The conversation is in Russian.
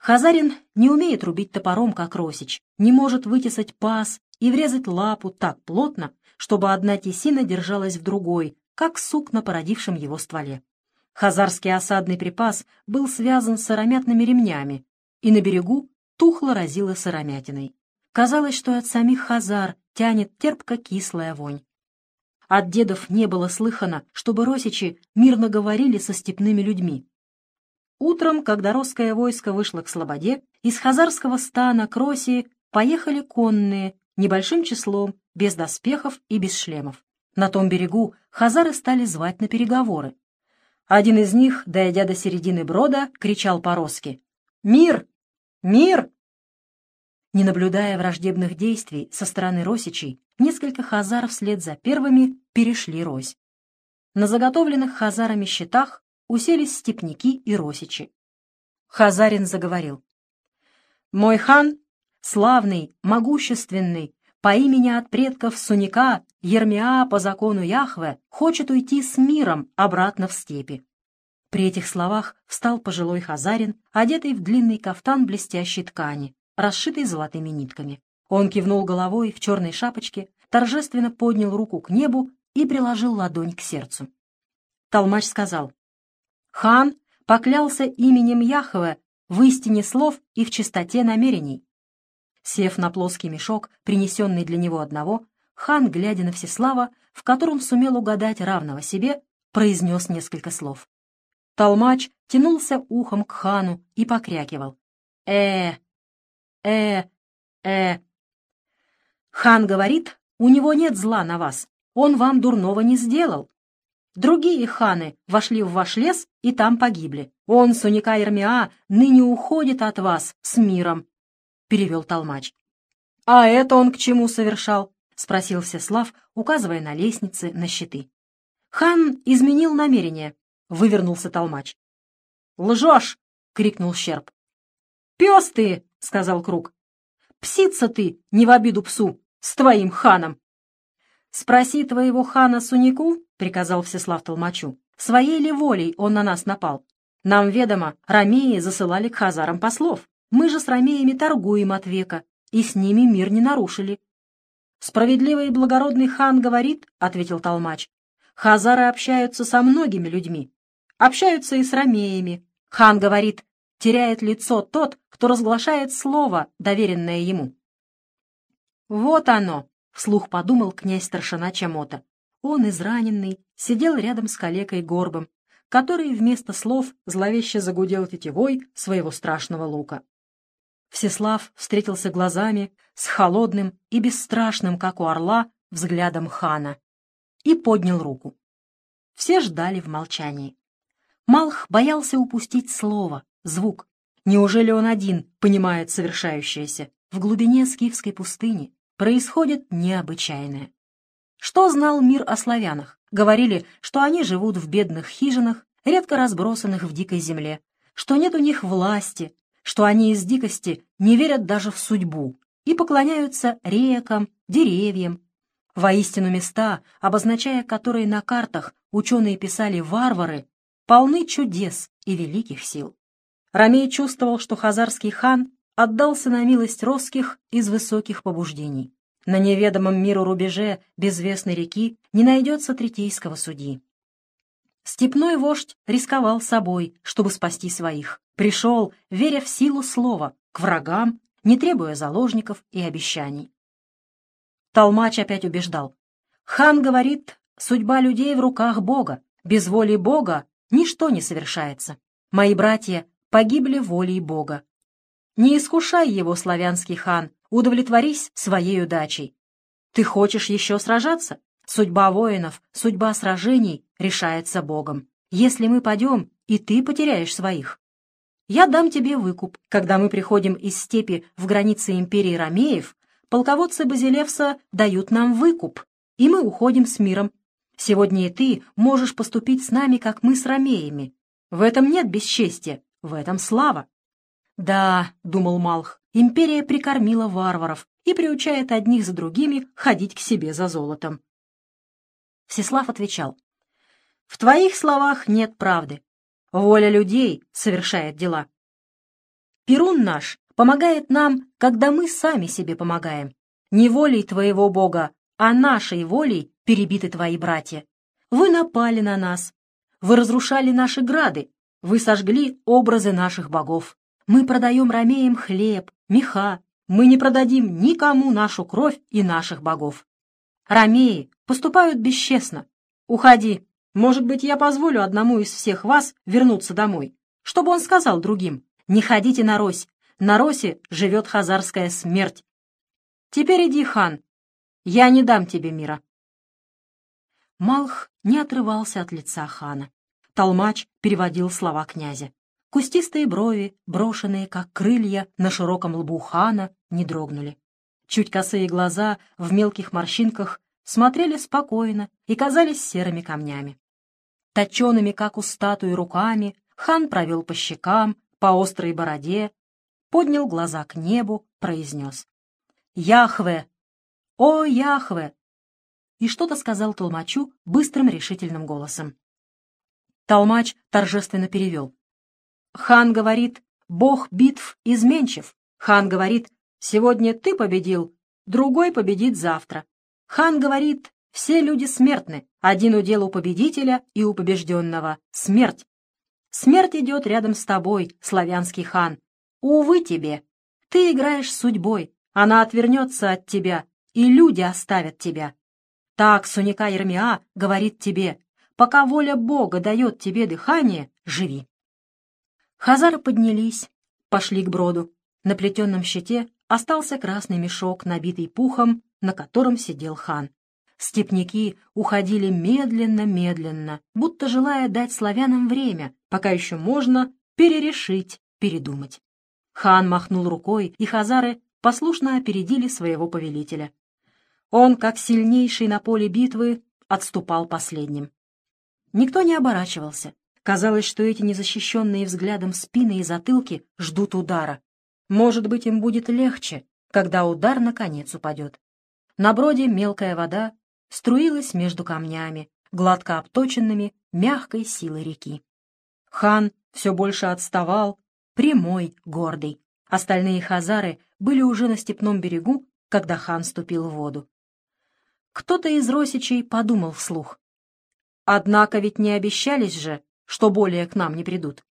Хазарин не умеет рубить топором, как Росич, не может вытесать паз и врезать лапу так плотно, чтобы одна тесина держалась в другой, как сук на породившем его стволе. Хазарский осадный припас был связан с сыромятными ремнями, и на берегу тухло разило сыромятиной. Казалось, что от самих хазар тянет терпко-кислая вонь. От дедов не было слыхано, чтобы росичи мирно говорили со степными людьми. Утром, когда русское войско вышло к Слободе, из хазарского стана к России поехали конные, небольшим числом, без доспехов и без шлемов. На том берегу хазары стали звать на переговоры. Один из них, дойдя до середины брода, кричал по-русски «Мир! Мир!» Не наблюдая враждебных действий со стороны росичей, несколько хазар вслед за первыми перешли Рось. На заготовленных хазарами щитах уселись степняки и росичи. Хазарин заговорил. «Мой хан, славный, могущественный, по имени от предков Суника, Ермиа по закону Яхве, хочет уйти с миром обратно в степи». При этих словах встал пожилой хазарин, одетый в длинный кафтан блестящей ткани, расшитый золотыми нитками. Он кивнул головой в черной шапочке, торжественно поднял руку к небу и приложил ладонь к сердцу. Толмач сказал, Хан поклялся именем Яхве в истине слов и в чистоте намерений. Сев на плоский мешок, принесенный для него одного, хан, глядя на Всеслава, в котором сумел угадать равного себе, произнес несколько слов. Толмач тянулся ухом к хану и покрякивал. э э э Хан говорит, у него нет зла на вас, он вам дурного не сделал, Другие ханы вошли в ваш лес и там погибли. Он, Суника Ермиа, ныне уходит от вас с миром, — перевел Толмач. — А это он к чему совершал? — спросил Всеслав, указывая на лестницы, на щиты. Хан изменил намерение, — вывернулся Толмач. — Лжешь! — крикнул Щерб. — Пес ты! — сказал Круг. — Псица ты, не в обиду псу, с твоим ханом! «Спроси твоего хана Сунику», — приказал Всеслав Толмачу, «своей ли волей он на нас напал? Нам ведомо, ромеи засылали к хазарам послов. Мы же с ромеями торгуем от века, и с ними мир не нарушили». «Справедливый и благородный хан говорит», — ответил Толмач, «хазары общаются со многими людьми, общаются и с ромеями. Хан говорит, теряет лицо тот, кто разглашает слово, доверенное ему». «Вот оно», — вслух подумал князь-старшина Чамота. Он, израненный, сидел рядом с калекой Горбом, который вместо слов зловеще загудел тетивой своего страшного лука. Всеслав встретился глазами с холодным и бесстрашным, как у орла, взглядом хана и поднял руку. Все ждали в молчании. Малх боялся упустить слово, звук. Неужели он один понимает совершающееся в глубине скифской пустыни, происходит необычайное. Что знал мир о славянах? Говорили, что они живут в бедных хижинах, редко разбросанных в дикой земле, что нет у них власти, что они из дикости не верят даже в судьбу и поклоняются рекам, деревьям. Воистину места, обозначая которые на картах ученые писали «варвары», полны чудес и великих сил. Ромей чувствовал, что хазарский хан отдался на милость русских из высоких побуждений. На неведомом миру рубеже безвестной реки не найдется третейского судьи. Степной вождь рисковал собой, чтобы спасти своих. Пришел, веря в силу слова, к врагам, не требуя заложников и обещаний. Толмач опять убеждал. Хан говорит, судьба людей в руках Бога. Без воли Бога ничто не совершается. Мои братья погибли волей Бога. Не искушай его, славянский хан, удовлетворись своей удачей. Ты хочешь еще сражаться? Судьба воинов, судьба сражений решается Богом. Если мы падем, и ты потеряешь своих. Я дам тебе выкуп. Когда мы приходим из степи в границы империи Ромеев, полководцы Базилевса дают нам выкуп, и мы уходим с миром. Сегодня и ты можешь поступить с нами, как мы с Ромеями. В этом нет бесчестия, в этом слава. «Да», — думал Малх, — «империя прикормила варваров и приучает одних за другими ходить к себе за золотом». Всеслав отвечал, «В твоих словах нет правды. Воля людей совершает дела». Перун наш помогает нам, когда мы сами себе помогаем. Не волей твоего Бога, а нашей волей перебиты твои братья. Вы напали на нас, вы разрушали наши грады, вы сожгли образы наших богов. Мы продаем ромеям хлеб, меха, мы не продадим никому нашу кровь и наших богов. Ромеи поступают бесчестно. Уходи. Может быть, я позволю одному из всех вас вернуться домой, чтобы он сказал другим, не ходите на Рось, на Росе живет хазарская смерть. Теперь иди, хан, я не дам тебе мира. Малх не отрывался от лица хана. Толмач переводил слова князя. Кустистые брови, брошенные, как крылья, на широком лбу хана, не дрогнули. Чуть косые глаза в мелких морщинках смотрели спокойно и казались серыми камнями. Точеными, как у статуи, руками хан провел по щекам, по острой бороде, поднял глаза к небу, произнес. «Яхве! О, Яхве!» И что-то сказал толмачу быстрым решительным голосом. Толмач торжественно перевел. Хан говорит, бог битв изменчив. Хан говорит, сегодня ты победил, другой победит завтра. Хан говорит, все люди смертны, один удел у победителя и у побежденного — смерть. Смерть идет рядом с тобой, славянский хан. Увы тебе, ты играешь судьбой, она отвернется от тебя, и люди оставят тебя. Так Суника Ермиа говорит тебе, пока воля Бога дает тебе дыхание, живи. Хазары поднялись, пошли к броду. На плетенном щите остался красный мешок, набитый пухом, на котором сидел хан. Степняки уходили медленно-медленно, будто желая дать славянам время, пока еще можно перерешить, передумать. Хан махнул рукой, и хазары послушно опередили своего повелителя. Он, как сильнейший на поле битвы, отступал последним. Никто не оборачивался. Казалось, что эти незащищенные взглядом спины и затылки ждут удара. Может быть, им будет легче, когда удар наконец упадет. На броде мелкая вода струилась между камнями, гладко обточенными мягкой силой реки. Хан все больше отставал, прямой, гордый. Остальные хазары были уже на степном берегу, когда хан ступил в воду. Кто-то из росичей подумал вслух. Однако ведь не обещались же, что более к нам не придут.